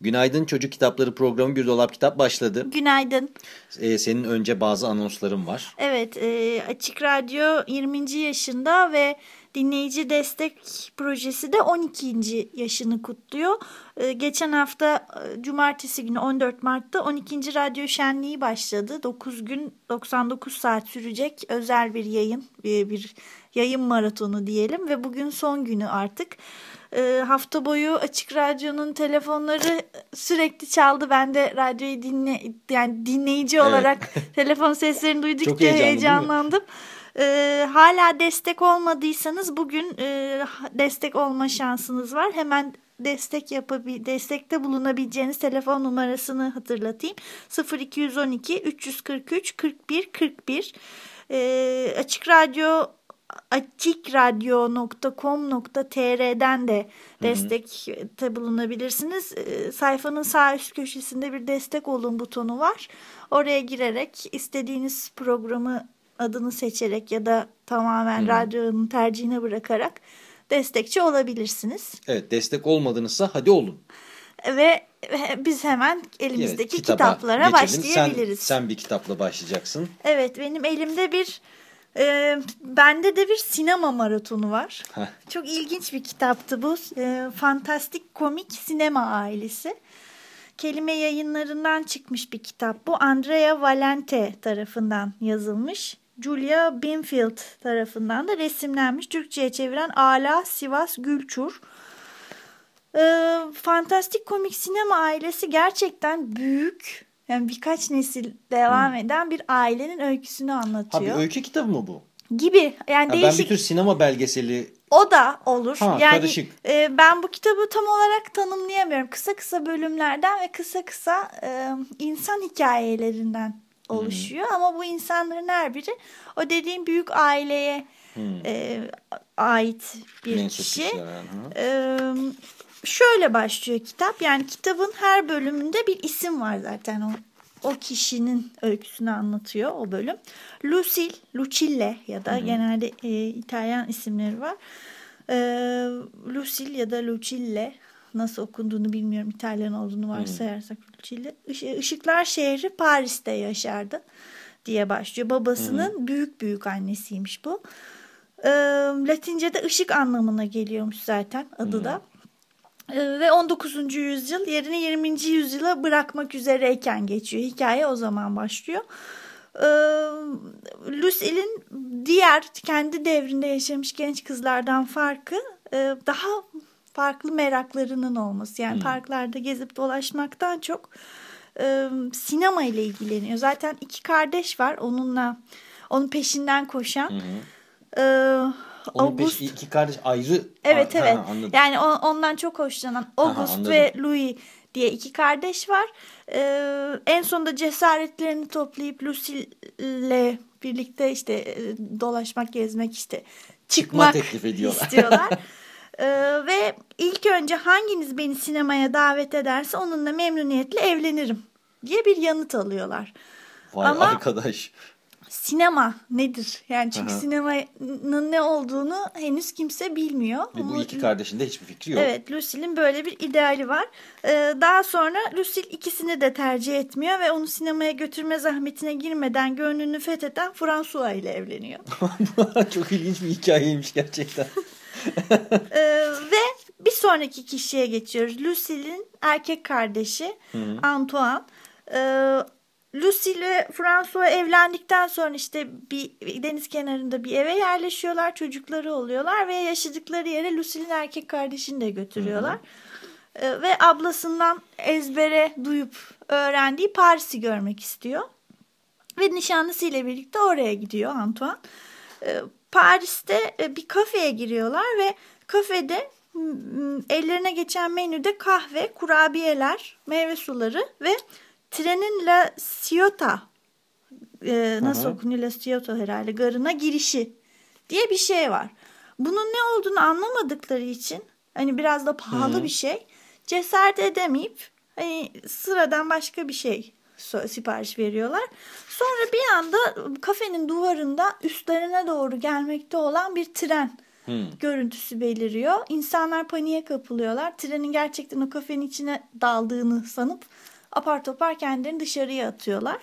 Günaydın Çocuk Kitapları programı Bir Dolap Kitap başladı. Günaydın. Ee, senin önce bazı anonsların var. Evet, e, Açık Radyo 20. yaşında ve dinleyici destek projesi de 12. yaşını kutluyor. E, geçen hafta e, cumartesi günü 14 Mart'ta 12. Radyo Şenliği başladı. 9 gün 99 saat sürecek özel bir yayın, bir, bir yayın maratonu diyelim ve bugün son günü artık e, hafta boyu Açık Radyo'nun telefonları sürekli çaldı. Ben de radyoyu dinle yani dinleyici evet. olarak telefon seslerini duydukça heyecanlandım. E, hala destek olmadıysanız bugün e, destek olma şansınız var. Hemen destek yapabil destekte bulunabileceğiniz telefon numarasını hatırlatayım. 0212 343 41 41 e, Açık Radyo açikradyo.com.tr'den de destekte bulunabilirsiniz. E, sayfanın sağ üst köşesinde bir destek olun butonu var. Oraya girerek istediğiniz programı adını seçerek ya da tamamen hmm. radyonun tercihine bırakarak destekçi olabilirsiniz. Evet destek olmadınızsa hadi olun. Ve biz hemen elimizdeki evet, kitaplara geçelim. başlayabiliriz. Sen, sen bir kitapla başlayacaksın. Evet benim elimde bir e, bende de bir sinema maratonu var. Heh. Çok ilginç bir kitaptı bu. E, Fantastik Komik Sinema Ailesi. Kelime yayınlarından çıkmış bir kitap bu. Andrea Valente tarafından yazılmış. Julia Binfield tarafından da resimlenmiş. Türkçe'ye çeviren Ala Sivas Gülçur. Ee, fantastik komik sinema ailesi gerçekten büyük. Yani birkaç nesil devam hmm. eden bir ailenin öyküsünü anlatıyor. Ha bir öykü kitabı mı bu? Gibi. Yani ha, değişik. Ben bir tür sinema belgeseli o da olur. Ha, yani karışık. E, ben bu kitabı tam olarak tanımlayamıyorum. Kısa kısa bölümlerden ve kısa kısa e, insan hikayelerinden oluşuyor. Hmm. Ama bu insanların her biri o dediğim büyük aileye hmm. e, ait bir Mensup kişi. E, şöyle başlıyor kitap. Yani kitabın her bölümünde bir isim var zaten o o kişinin öyküsünü anlatıyor o bölüm. Lucille, Lucille ya da Hı -hı. genelde e, İtalyan isimleri var. E, Lucille ya da Lucille nasıl okunduğunu bilmiyorum. İtalyan olduğunu varsayarsak Lucille. Işıklar şehri Paris'te yaşardı diye başlıyor. Babasının Hı -hı. büyük büyük annesiymiş bu. E, Latince'de ışık anlamına geliyormuş zaten adı Hı -hı. da. Ee, ve 19. yüzyıl yerini 20. yüzyıla bırakmak üzereyken geçiyor. Hikaye o zaman başlıyor. Ee, Lucille'in diğer kendi devrinde yaşamış genç kızlardan farkı e, daha farklı meraklarının olması. Yani hmm. parklarda gezip dolaşmaktan çok e, sinema ile ilgileniyor. Zaten iki kardeş var onunla onun peşinden koşan. Hmm. E, onun August. Peş, iki kardeş ayrı. Evet ha, evet. Ha, yani on, ondan çok hoşlanan August Aha, ve Louis diye iki kardeş var. Ee, en sonunda cesaretlerini toplayıp Lucille'le birlikte işte e, dolaşmak, gezmek işte çıkmak Çıkma teklif ediyorlar. istiyorlar. ee, ve ilk önce hanginiz beni sinemaya davet ederse onunla memnuniyetle evlenirim diye bir yanıt alıyorlar. Vay Ama, arkadaş sinema nedir? Yani çünkü Aha. sinemanın ne olduğunu henüz kimse bilmiyor. Ve bu iki kardeşin de hiçbir fikri yok. Evet Lucille'in böyle bir ideali var. Ee, daha sonra Lucille ikisini de tercih etmiyor ve onu sinemaya götürme zahmetine girmeden gönlünü fetheden François ile evleniyor. Çok ilginç bir hikayeymiş gerçekten. ee, ve bir sonraki kişiye geçiyoruz. Lucille'in erkek kardeşi Hı -hı. Antoine. Ee, Lucy ile François evlendikten sonra işte bir deniz kenarında bir eve yerleşiyorlar. Çocukları oluyorlar ve yaşadıkları yere Lucy'nin erkek kardeşini de götürüyorlar. Hı hı. Ee, ve ablasından ezbere duyup öğrendiği Paris'i görmek istiyor. Ve nişanlısıyla birlikte oraya gidiyor Antoine. Ee, Paris'te e, bir kafeye giriyorlar ve kafede ellerine geçen menüde kahve, kurabiyeler, meyve suları ve trenin La Ciotat e, nasıl okunuyor La Ciotat herhalde garına girişi diye bir şey var. Bunun ne olduğunu anlamadıkları için hani biraz da pahalı Hı -hı. bir şey cesaret edemeyip hani sıradan başka bir şey sipariş veriyorlar. Sonra bir anda kafenin duvarında üstlerine doğru gelmekte olan bir tren hmm. görüntüsü beliriyor. İnsanlar paniğe kapılıyorlar. Trenin gerçekten o kafenin içine daldığını sanıp apar topar kendilerini dışarıya atıyorlar.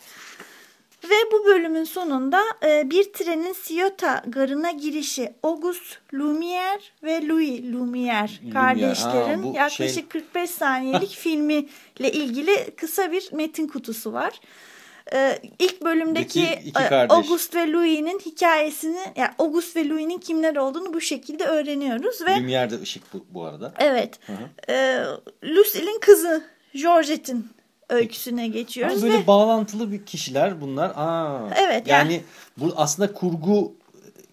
Ve bu bölümün sonunda e, bir trenin Ciotat garına girişi Auguste Lumière ve Louis Lumière, Lumière. kardeşlerin ha, yaklaşık şey... 45 saniyelik filmiyle ilgili kısa bir metin kutusu var. Ee, ilk bölümdeki e, August ve Louis'nin hikayesini, yani August ve Louis'nin kimler olduğunu bu şekilde öğreniyoruz ve Lumière'de ışık bu, bu arada. Evet. Hı hı. E, Lucille'in kızı Georgette'in öyküsüne geçiyoruz. Ama böyle ve... bağlantılı bir kişiler bunlar. Aa, evet. Yani, yani bu aslında kurgu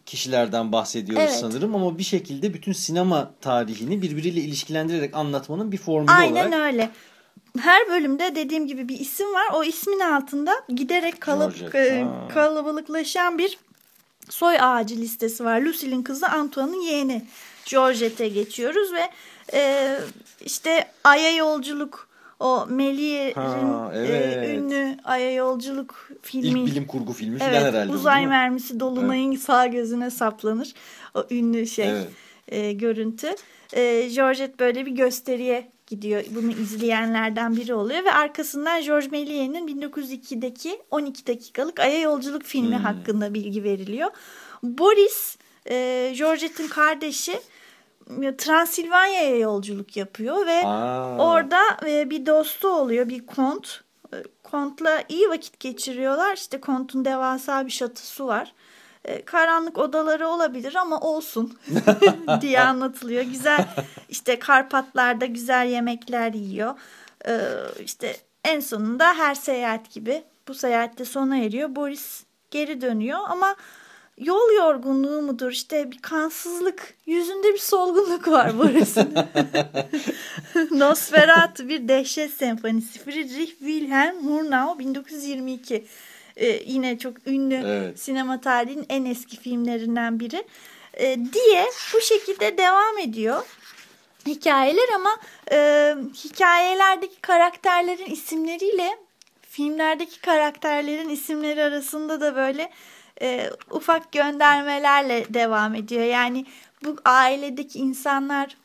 kişilerden bahsediyoruz evet. sanırım ama bir şekilde bütün sinema tarihini birbiriyle ilişkilendirerek anlatmanın bir formülü Aynen olarak. Aynen öyle. Her bölümde dediğim gibi bir isim var. O ismin altında giderek kalıp, e, kalabalıklaşan bir soy ağacı listesi var. Lucille'in kızı Antoine'ın yeğeni Georgette geçiyoruz ve e, işte Ay'a yolculuk o Melier'in evet. e, ünlü Ay'a Yolculuk filmi. İlk bilim kurgu filmi evet, falan herhalde. Uzay mermisi Dolunay'ın evet. sağ gözüne saplanır. O ünlü şey evet. e, görüntü. E, Georgette böyle bir gösteriye gidiyor. Bunu izleyenlerden biri oluyor ve arkasından George Méliès'in 1902'deki 12 dakikalık Ay'a Yolculuk filmi hmm. hakkında bilgi veriliyor. Boris, e, Georgette'in kardeşi Transilvanya'ya yolculuk yapıyor ve Aa. orada e, bir dostu oluyor bir kont. E, kontla iyi vakit geçiriyorlar. İşte kontun devasa bir şatosu var. E, karanlık odaları olabilir ama olsun diye anlatılıyor. Güzel işte Karpatlar'da güzel yemekler yiyor. İşte en sonunda her seyahat gibi bu seyahatte sona eriyor. Boris geri dönüyor ama yol yorgunluğu mudur işte bir kansızlık yüzünde bir solgunluk var Boris'in. Nosferatu bir dehşet senfonisi Friedrich Wilhelm Murnau 1922 ee, yine çok ünlü evet. sinema tarihinin en eski filmlerinden biri ee, diye bu şekilde devam ediyor hikayeler ama e, hikayelerdeki karakterlerin isimleriyle filmlerdeki karakterlerin isimleri arasında da böyle e, ufak göndermelerle devam ediyor. Yani bu ailedeki insanlar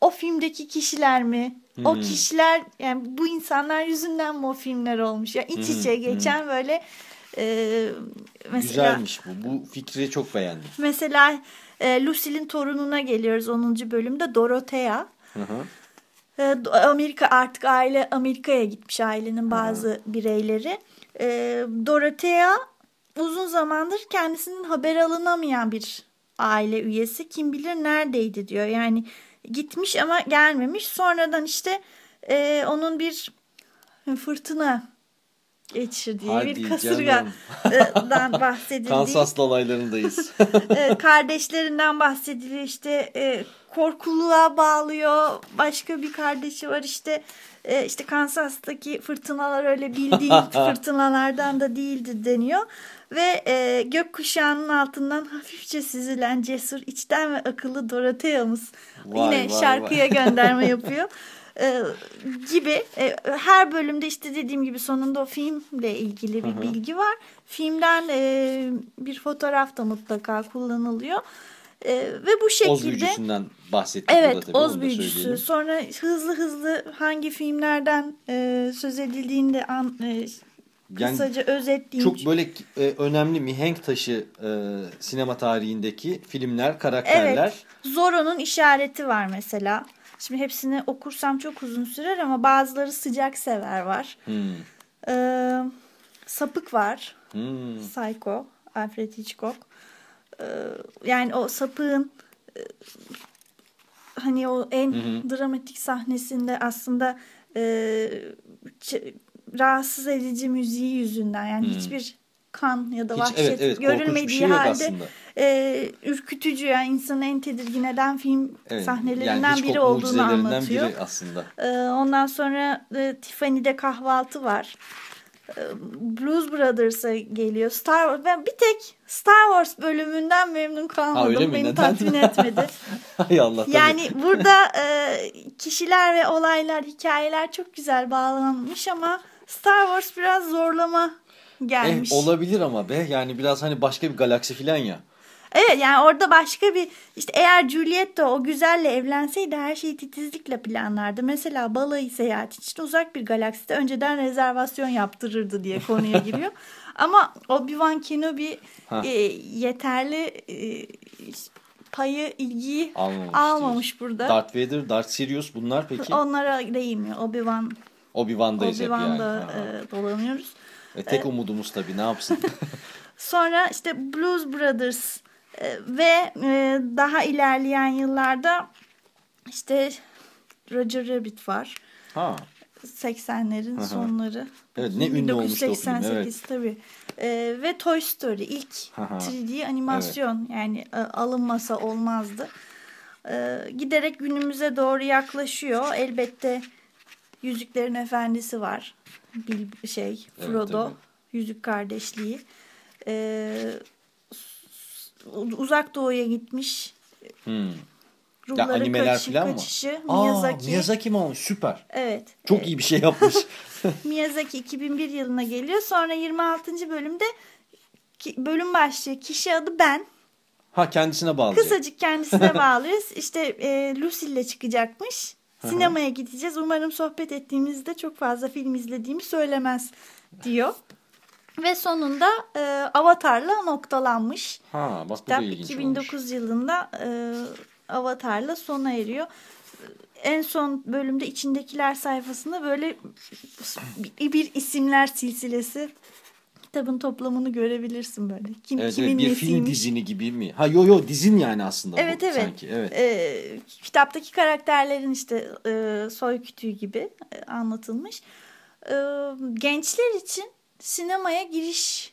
o filmdeki kişiler mi? Hmm. O kişiler yani bu insanlar yüzünden mi o filmler olmuş? Ya yani iç içe hmm. geçen hmm. böyle e, mesela güzelmiş bu. Bu fikri çok beğendim. Mesela e, Lucille'in torununa geliyoruz 10. bölümde Dorothea. Hı hı. E, Amerika artık aile Amerika'ya gitmiş ailenin bazı hı. bireyleri. E, Dorothea uzun zamandır kendisinin haber alınamayan bir aile üyesi kim bilir neredeydi diyor. Yani gitmiş ama gelmemiş. Sonradan işte e, onun bir fırtına geçirdiği Hadi bir kasırgadan bahsedildiği. Kansas dolaylarındayız. E, kardeşlerinden bahsediliyor işte e, korkuluğa bağlıyor. Başka bir kardeşi var işte e, işte Kansas'taki fırtınalar öyle bildiğin fırtınalardan da değildi deniyor. Ve e, gökkuşağının altından hafifçe süzülen cesur, içten ve akıllı Dorothea'mız yine vay, şarkıya vay. gönderme yapıyor. E, gibi e, her bölümde işte dediğim gibi sonunda o filmle ilgili bir bilgi var. Filmden e, bir fotoğraf da mutlaka kullanılıyor. E, ve bu şekilde... Oz büyücüsünden bahsettik. Evet tabii, Oz büyücüsü. Sonra hızlı hızlı hangi filmlerden e, söz edildiğini de an, e, yani Kısaca özetleyeyim. Çok böyle e, önemli mihenk taşı e, sinema tarihindeki filmler, karakterler. Evet. Zorro'nun işareti var mesela. Şimdi hepsini okursam çok uzun sürer ama bazıları sıcak sever var. Hmm. Ee, sapık var. Hmm. Psycho. Alfred Hitchcock. Ee, yani o sapığın e, hani o en hı dramatik sahnesinde aslında e, rahatsız edici müziği yüzünden yani hmm. hiçbir kan ya da Hiç, vahşet evet, evet, görülmediği şey halde e, ürkütücü yani insanı en tedirgin eden film evet, sahnelerinden yani biri olduğunu anlatıyor. Biri aslında. E, ondan sonra e, Tiffany'de kahvaltı var. E, Blues Brothers'a geliyor. Star Wars. Ben bir tek Star Wars bölümünden memnun kalmadım. Ha, Beni Neden? tatmin etmedi. Hay Allah. Tabii. Yani burada e, kişiler ve olaylar, hikayeler çok güzel bağlanmış ama Star Wars biraz zorlama gelmiş. Eh, olabilir ama be yani biraz hani başka bir galaksi falan ya. Evet yani orada başka bir işte eğer Juliet de o güzelle evlenseydi her şeyi titizlikle planlardı. Mesela balayı seyahat için uzak bir galakside önceden rezervasyon yaptırırdı diye konuya giriyor. Ama Obi-Wan Kenobi e, yeterli e, payı, ilgiyi almamış, almamış burada. Darth Vader, Darth Sirius bunlar peki? Onlara değmiyor. Obi-Wan Obi-Wan'dayız Obi hep yani. e, dolanıyoruz. E, tek e, umudumuz tabii ne yapsın? sonra işte Blues Brothers e, ve e, daha ilerleyen yıllarda işte Roger Rabbit var. Ha. 80'lerin sonları. Evet ne ünlü olmuştu o film. Evet. tabii. Ee, ve Toy Story ilk Aha. 3D animasyon evet. yani e, alınmasa olmazdı. Ee, giderek günümüze doğru yaklaşıyor. Elbette Yüzüklerin Efendisi var. Bir şey Frodo. Evet, Yüzük kardeşliği. Ee, uzak doğuya gitmiş. Hmm. Ruhları ya animeler kaçışı, falan kaçışı. mı? Miyazaki. Aa, Miyazaki mi olmuş? Süper. Evet. Çok iyi bir şey yapmış. Miyazaki 2001 yılına geliyor. Sonra 26. bölümde bölüm başlıyor. Kişi adı ben. Ha kendisine bağlı. Kısacık kendisine bağlıyız. İşte e, Lucy ile çıkacakmış. Sinemaya gideceğiz. Umarım sohbet ettiğimizde çok fazla film izlediğimi söylemez diyor. Ve sonunda e, Avatar'la noktalanmış. Ha, bak Kitap bu da 2009 olmuş. yılında e, Avatar'la sona eriyor. En son bölümde içindekiler sayfasında böyle bir isimler silsilesi kitabın toplamını görebilirsin böyle. Kim, evet, kimin evet, bir nesiymiş. film dizini gibi mi? Ha yo yo dizin yani aslında evet, bu evet. sanki. Evet. Ee, kitaptaki karakterlerin işte e, soy kütüğü gibi e, anlatılmış. E, gençler için sinemaya giriş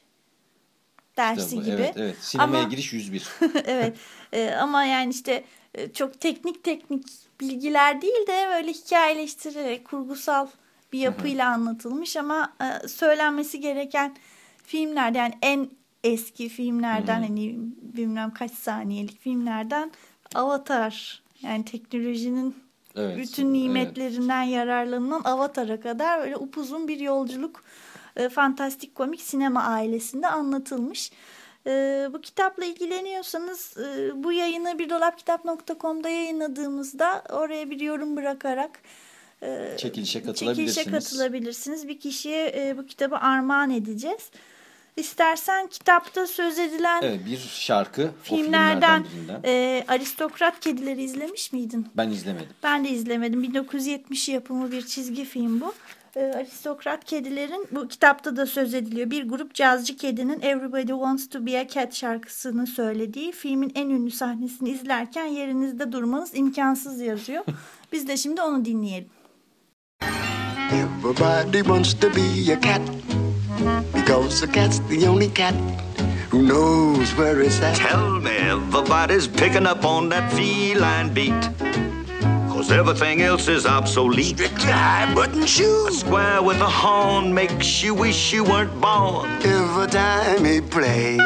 dersi Kitabı, gibi. Evet, evet. Sinemaya ama, giriş 101. evet. E, ama yani işte e, çok teknik teknik bilgiler değil de böyle hikayeleştirerek kurgusal bir yapıyla anlatılmış ama e, söylenmesi gereken filmlerde yani en eski filmlerden hmm. hani bilmem kaç saniyelik filmlerden Avatar yani teknolojinin evet, bütün nimetlerinden evet. yararlanılan Avatar'a kadar böyle upuzun bir yolculuk e, fantastik komik sinema ailesinde anlatılmış. E, bu kitapla ilgileniyorsanız e, bu yayını birdolapkitap.com'da yayınladığımızda oraya bir yorum bırakarak e, çekilişe katılabilirsiniz. Çekilişe katılabilirsiniz. Bir kişiye e, bu kitabı armağan edeceğiz. İstersen kitapta söz edilen evet, bir şarkı filmlerden, filmlerden e, Aristokrat Kedileri izlemiş miydin? Ben izlemedim. Ben de izlemedim. 1970 yapımı bir çizgi film bu. E, Aristokrat Kedilerin bu kitapta da söz ediliyor. Bir grup cazcı kedinin Everybody Wants to be a Cat şarkısını söylediği filmin en ünlü sahnesini izlerken yerinizde durmanız imkansız yazıyor. Biz de şimdi onu dinleyelim. Everybody wants to be a cat Because the cat's the only cat who knows where it's at. Tell me, everybody's picking up on that feline beat. Cause everything else is obsolete. Strictly high button shoes. A square with a horn makes you wish you weren't born. Every time he plays.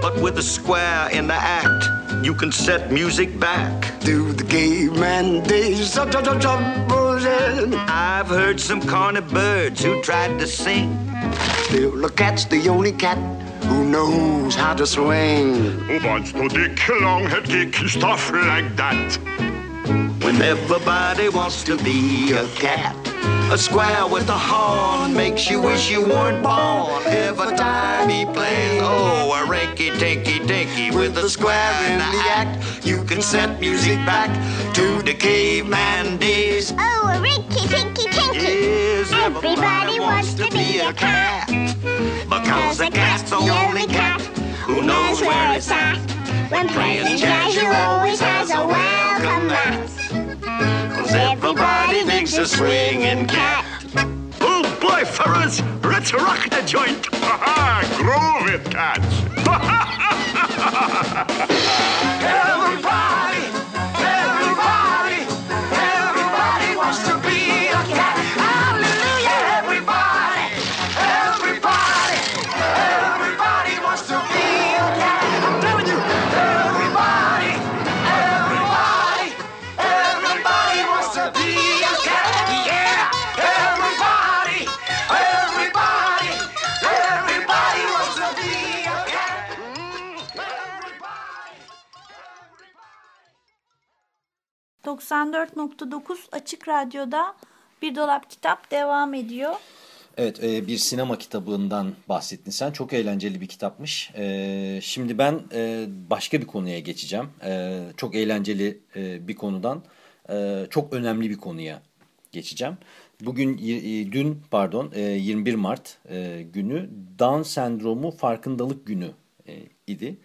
But with a square in the act, you can set music back. Do the caveman days. I've heard some corny birds who tried to sing. Still, the cat's the only cat who knows how to swing. Who wants to dick, long-head kick, stuff like that. When everybody wants to be a cat. A square with a horn makes you wish you weren't born. Every time he plays, oh, a rinky tinky dinky with a square in the act. You can set music back to the caveman days. Oh, a rinky tinky tinky. Yes, everybody, everybody wants to be a cat. Because a cat's the only cat who knows where it's at. When playing jazz, you always has a welcome mat. Cause everybody thinks a swinging cat. Oh boy, fellas, let's rock the joint. Groove it, cats. everybody. 94.9 Açık Radyo'da Bir Dolap Kitap devam ediyor. Evet e, bir sinema kitabından bahsettin sen. Çok eğlenceli bir kitapmış. E, şimdi ben e, başka bir konuya geçeceğim. Çok eğlenceli bir konudan çok önemli bir konuya geçeceğim. Bugün dün pardon 21 Mart günü Down sendromu farkındalık günü idi.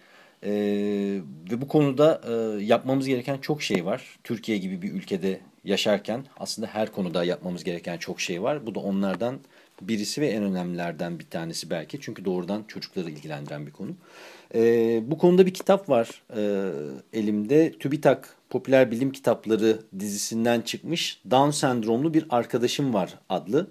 Ve bu konuda yapmamız gereken çok şey var. Türkiye gibi bir ülkede yaşarken aslında her konuda yapmamız gereken çok şey var. Bu da onlardan birisi ve en önemlilerden bir tanesi belki. Çünkü doğrudan çocukları ilgilendiren bir konu. E, bu konuda bir kitap var e, elimde. TÜBİTAK Popüler Bilim Kitapları dizisinden çıkmış Down sendromlu bir arkadaşım var adlı.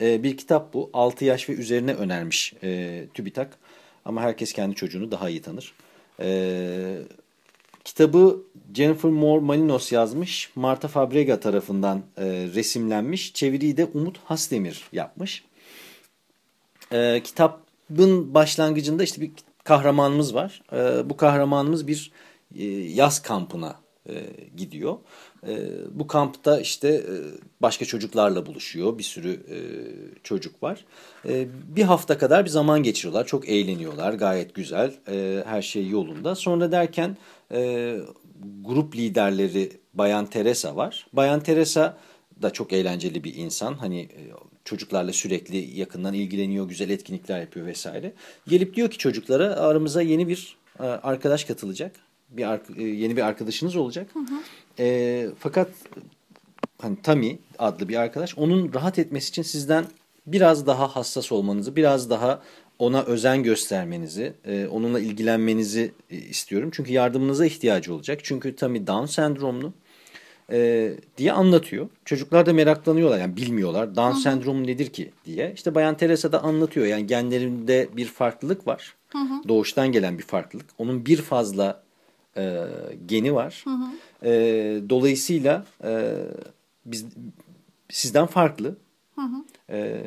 E, bir kitap bu. 6 yaş ve üzerine önermiş e, TÜBİTAK. Ama herkes kendi çocuğunu daha iyi tanır. E, kitabı Jennifer Moore Malinos yazmış. Marta Fabrega tarafından e, resimlenmiş. Çeviriyi de Umut Hasdemir yapmış. E, kitabın başlangıcında işte bir kahramanımız var. E, bu kahramanımız bir e, yaz kampına e, gidiyor. E, bu kampta işte e, başka çocuklarla buluşuyor. Bir sürü e, çocuk var. E, bir hafta kadar bir zaman geçiriyorlar. Çok eğleniyorlar. Gayet güzel. E, her şey yolunda. Sonra derken e, grup liderleri Bayan Teresa var. Bayan Teresa da çok eğlenceli bir insan. Hani e, çocuklarla sürekli yakından ilgileniyor, güzel etkinlikler yapıyor vesaire. Gelip diyor ki çocuklara aramıza yeni bir e, arkadaş katılacak. Bir e, yeni bir arkadaşınız olacak. Hı hı. E, fakat hani Tami adlı bir arkadaş onun rahat etmesi için sizden biraz daha hassas olmanızı, biraz daha ona özen göstermenizi, e, onunla ilgilenmenizi e, istiyorum. Çünkü yardımınıza ihtiyacı olacak. Çünkü Tami Down sendromlu e, diye anlatıyor. Çocuklar da meraklanıyorlar yani bilmiyorlar. Down Hı sendromu nedir ki diye. İşte Bayan Teresa da anlatıyor. Yani genlerinde bir farklılık var. Hı hı. Doğuştan gelen bir farklılık. Onun bir fazla e, geni var. Hı hı. E, dolayısıyla e, biz sizden farklı. Hı hı. E,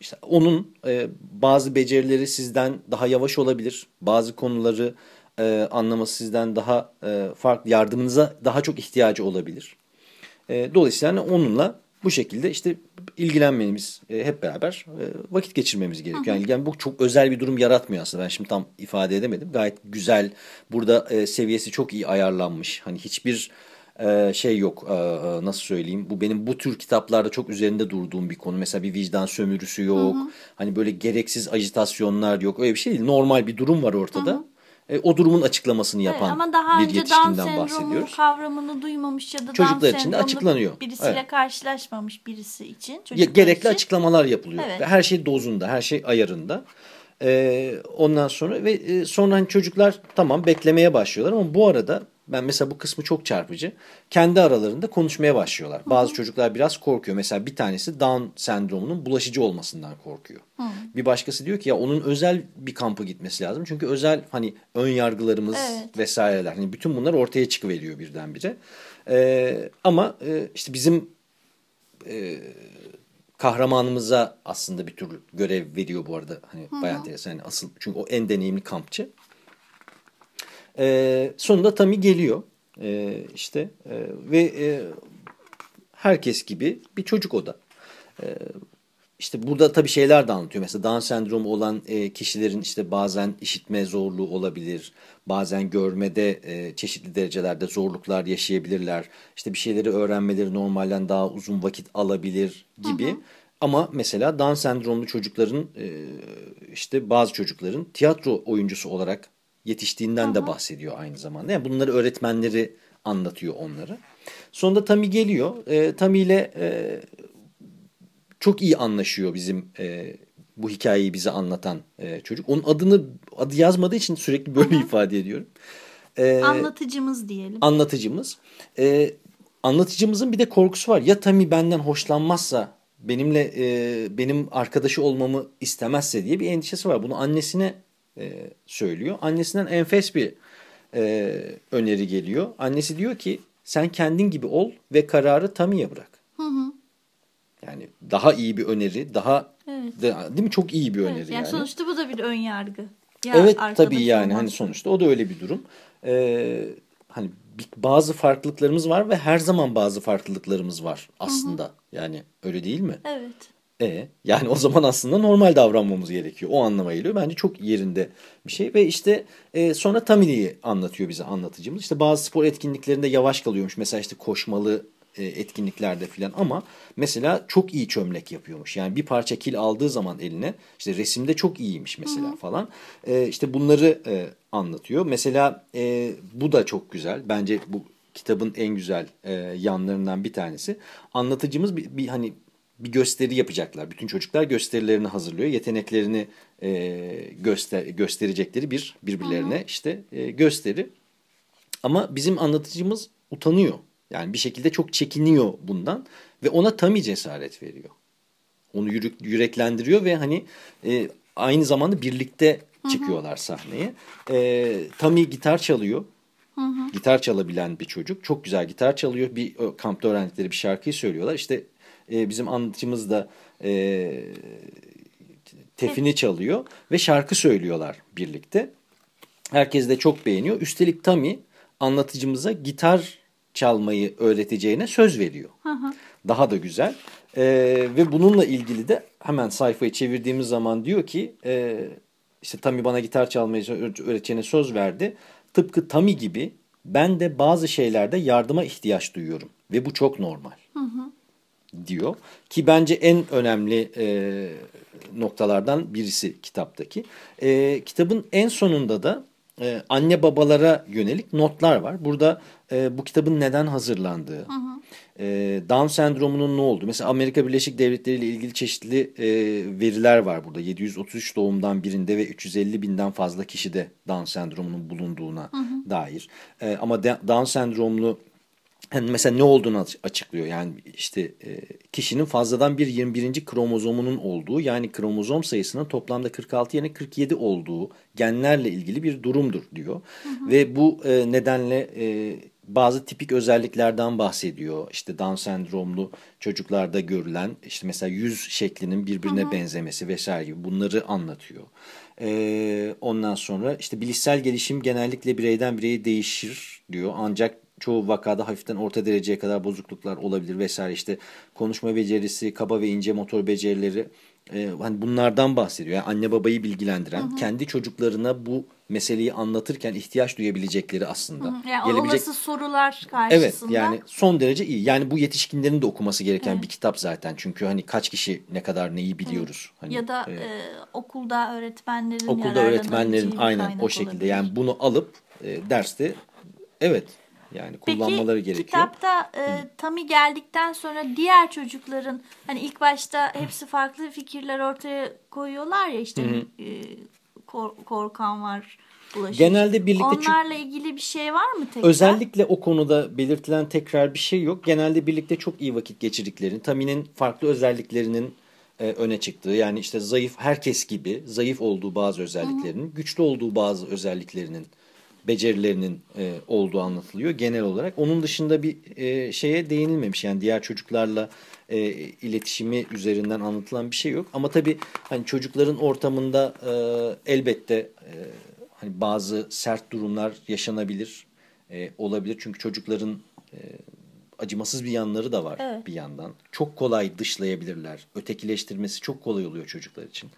işte onun e, bazı becerileri sizden daha yavaş olabilir. Bazı konuları e, anlaması sizden daha e, farklı, yardımınıza daha çok ihtiyacı olabilir. E, dolayısıyla yani onunla bu şekilde işte ilgilenmemiz, e, hep beraber e, vakit geçirmemiz gerekiyor. Yani ilgilen bu çok özel bir durum yaratmıyor aslında. Ben şimdi tam ifade edemedim. Gayet güzel, burada e, seviyesi çok iyi ayarlanmış. Hani hiçbir e, şey yok e, nasıl söyleyeyim bu benim bu tür kitaplarda çok üzerinde durduğum bir konu mesela bir vicdan sömürüsü yok hı hı. hani böyle gereksiz ajitasyonlar yok öyle bir şey değil normal bir durum var ortada. Hı hı. E, o durumun açıklamasını yapan evet, ama daha bir yetişkinden bahsediyoruz. kavramını duymamış ya da Çocuklar Down için de açıklanıyor. Birisiyle evet. karşılaşmamış birisi için. Gerekli için. açıklamalar yapılıyor. Evet. Her şey dozunda, her şey ayarında. Ee, ondan sonra ve e, sonra hani çocuklar tamam beklemeye başlıyorlar ama bu arada ben mesela bu kısmı çok çarpıcı. Kendi aralarında konuşmaya başlıyorlar. Hı. Bazı çocuklar biraz korkuyor. Mesela bir tanesi Down sendromunun bulaşıcı olmasından korkuyor. Hı. Bir başkası diyor ki ya onun özel bir kampa gitmesi lazım. Çünkü özel hani ön yargılarımız evet. vesaireler. Hani bütün bunlar ortaya çıkıveriyor birdenbire. Ee, ama e, işte bizim e, kahramanımıza aslında bir tür görev veriyor bu arada. Hani Hı -hı. Bayan Teresa hani asıl çünkü o en deneyimli kampçı. E, sonunda Tami geliyor e, işte e, ve e, herkes gibi bir çocuk o da. E, işte burada tabii şeyler de anlatıyor. Mesela Down sendromu olan e, kişilerin işte bazen işitme zorluğu olabilir. Bazen görmede e, çeşitli derecelerde zorluklar yaşayabilirler. İşte bir şeyleri öğrenmeleri normalden daha uzun vakit alabilir gibi. Hı hı. Ama mesela Down sendromlu çocukların e, işte bazı çocukların tiyatro oyuncusu olarak yetiştiğinden de bahsediyor aynı zamanda. Yani bunları öğretmenleri anlatıyor onları. Sonunda Tami geliyor. E, Tami ile e, çok iyi anlaşıyor bizim e, bu hikayeyi bize anlatan e, çocuk. Onun adını adı yazmadığı için sürekli böyle Aha. ifade ediyorum. E, anlatıcımız diyelim. Anlatıcımız. E, anlatıcımızın bir de korkusu var. Ya Tami benden hoşlanmazsa benimle e, benim arkadaşı olmamı istemezse diye bir endişesi var. Bunu annesine e, söylüyor. Annesinden enfes bir e, öneri geliyor. Annesi diyor ki sen kendin gibi ol ve kararı Tami'ye bırak. Hı hı. Yani daha iyi bir öneri, daha evet. de, değil mi çok iyi bir öneri evet, yani. yani. Sonuçta bu da bir ön yargı. Ya evet tabii yani hani sonuçta o da öyle bir durum. Ee, hani bazı farklılıklarımız var ve her zaman bazı farklılıklarımız var aslında. Hı hı. Yani öyle değil mi? Evet. E yani o zaman aslında normal davranmamız gerekiyor. O anlama geliyor. Bence çok yerinde bir şey ve işte e, sonra Tamili'yi anlatıyor bize anlatıcımız. İşte bazı spor etkinliklerinde yavaş kalıyormuş. Mesela işte koşmalı e, etkinliklerde filan ama mesela çok iyi çömlek yapıyormuş. Yani bir parça kil aldığı zaman eline işte resimde çok iyiymiş mesela Hı -hı. falan. E, işte bunları e, anlatıyor. Mesela e, bu da çok güzel. Bence bu kitabın en güzel e, yanlarından bir tanesi. Anlatıcımız bir, bir hani bir gösteri yapacaklar. Bütün çocuklar gösterilerini hazırlıyor. Yeteneklerini e, göster gösterecekleri bir birbirlerine Hı -hı. işte e, gösteri. Ama bizim anlatıcımız utanıyor. Yani bir şekilde çok çekiniyor bundan ve ona Tami cesaret veriyor. Onu yürek, yüreklendiriyor ve hani e, aynı zamanda birlikte çıkıyorlar sahneye. E, Tami gitar çalıyor. Hı hı. Gitar çalabilen bir çocuk. Çok güzel gitar çalıyor. Bir kampta öğrendikleri bir şarkıyı söylüyorlar. İşte e, bizim anlatıcımız da e, tefini çalıyor ve şarkı söylüyorlar birlikte. Herkes de çok beğeniyor. Üstelik Tami anlatıcımıza gitar çalmayı öğreteceğine söz veriyor. Hı hı. Daha da güzel. E, ve bununla ilgili de hemen sayfayı çevirdiğimiz zaman diyor ki e, işte Tami bana gitar çalmayı öğreteceğine söz verdi. Tıpkı Tami gibi ben de bazı şeylerde yardıma ihtiyaç duyuyorum ve bu çok normal. Hı hı. Diyor ki bence en önemli e, noktalardan birisi kitaptaki. E, kitabın en sonunda da e, anne babalara yönelik notlar var. Burada e, bu kitabın neden hazırlandığı, hı hı. E, Down sendromunun ne olduğu. Mesela Amerika Birleşik Devletleri ile ilgili çeşitli e, veriler var burada. 733 doğumdan birinde ve 350 binden fazla kişide Down sendromunun bulunduğuna hı hı. dair. E, ama Down sendromlu yani mesela ne olduğunu açıklıyor. Yani işte e, kişinin fazladan bir 21. kromozomunun olduğu yani kromozom sayısının toplamda 46 yerine 47 olduğu genlerle ilgili bir durumdur diyor. Hı hı. Ve bu e, nedenle e, bazı tipik özelliklerden bahsediyor. İşte Down sendromlu çocuklarda görülen işte mesela yüz şeklinin birbirine hı hı. benzemesi vesaire gibi bunları anlatıyor. Ee, ondan sonra işte bilişsel gelişim genellikle bireyden bireye değişir diyor. Ancak çoğu vakada hafiften orta dereceye kadar bozukluklar olabilir vesaire işte konuşma becerisi, kaba ve ince motor becerileri e, hani bunlardan bahsediyor. Yani anne babayı bilgilendiren, hı hı. kendi çocuklarına bu meseleyi anlatırken ihtiyaç duyabilecekleri aslında. Hı hı. Yani Gelebilecek... olası sorular karşısında. Evet yani son derece iyi. Yani bu yetişkinlerin de okuması gereken evet. bir kitap zaten. Çünkü hani kaç kişi ne kadar neyi biliyoruz. Hani, ya da e, e, okulda öğretmenlerin Okulda öğretmenlerin aynen o şekilde. Olabilir. Yani bunu alıp e, derste evet yani kullanmaları Peki, gerekiyor. kitapta e, Tami geldikten sonra diğer çocukların hani ilk başta hepsi farklı fikirler ortaya koyuyorlar ya işte E, kor, korkan var. Bulaşıcı. Genelde birlikte onlarla ilgili bir şey var mı tekrar? Özellikle o konuda belirtilen tekrar bir şey yok. Genelde birlikte çok iyi vakit geçirdiklerini, Tami'nin farklı özelliklerinin e, öne çıktığı yani işte zayıf herkes gibi zayıf olduğu bazı özelliklerinin, Hı -hı. güçlü olduğu bazı özelliklerinin becerilerinin e, olduğu anlatılıyor genel olarak. Onun dışında bir e, şeye değinilmemiş. Yani diğer çocuklarla e, iletişimi üzerinden anlatılan bir şey yok. Ama tabii hani çocukların ortamında e, elbette e, hani bazı sert durumlar yaşanabilir, e, olabilir. Çünkü çocukların e, acımasız bir yanları da var evet. bir yandan. Çok kolay dışlayabilirler. Ötekileştirmesi çok kolay oluyor çocuklar için.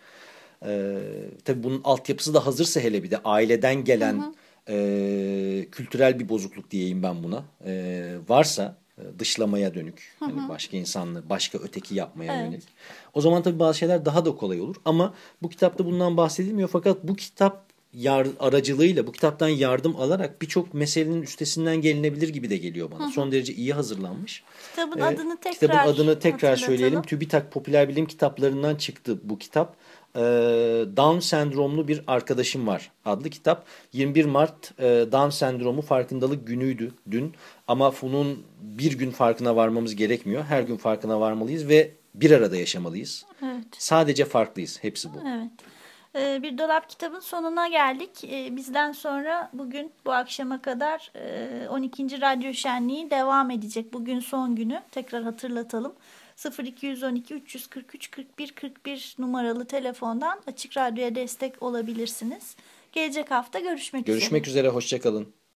Ee, tabii bunun altyapısı da hazırsa hele bir de aileden gelen hı hı e, kültürel bir bozukluk diyeyim ben buna e, varsa dışlamaya dönük hı hı. Hani başka insanları başka öteki yapmaya evet. yönelik o zaman tabii bazı şeyler daha da kolay olur ama bu kitapta bundan bahsedilmiyor fakat bu kitap yar, aracılığıyla bu kitaptan yardım alarak birçok meselenin üstesinden gelinebilir gibi de geliyor bana. Hı hı. Son derece iyi hazırlanmış. Kitabın ee, adını tekrar Kitabın adını tekrar söyleyelim. TÜBİTAK Popüler Bilim Kitaplarından çıktı bu kitap. Ee, Down sendromlu bir arkadaşım var adlı kitap. 21 Mart e, Down sendromu farkındalık günüydü dün. Ama bunun bir gün farkına varmamız gerekmiyor. Her gün farkına varmalıyız ve bir arada yaşamalıyız. Evet. Sadece farklıyız. Hepsi bu. Evet. Ee, bir dolap kitabın sonuna geldik. Ee, bizden sonra bugün bu akşama kadar 12. E, radyo şenliği devam edecek. Bugün son günü. Tekrar hatırlatalım. 0212 343 41 41 numaralı telefondan Açık Radyo'ya destek olabilirsiniz. Gelecek hafta görüşmek, görüşmek üzere. Görüşmek üzere. Hoşçakalın.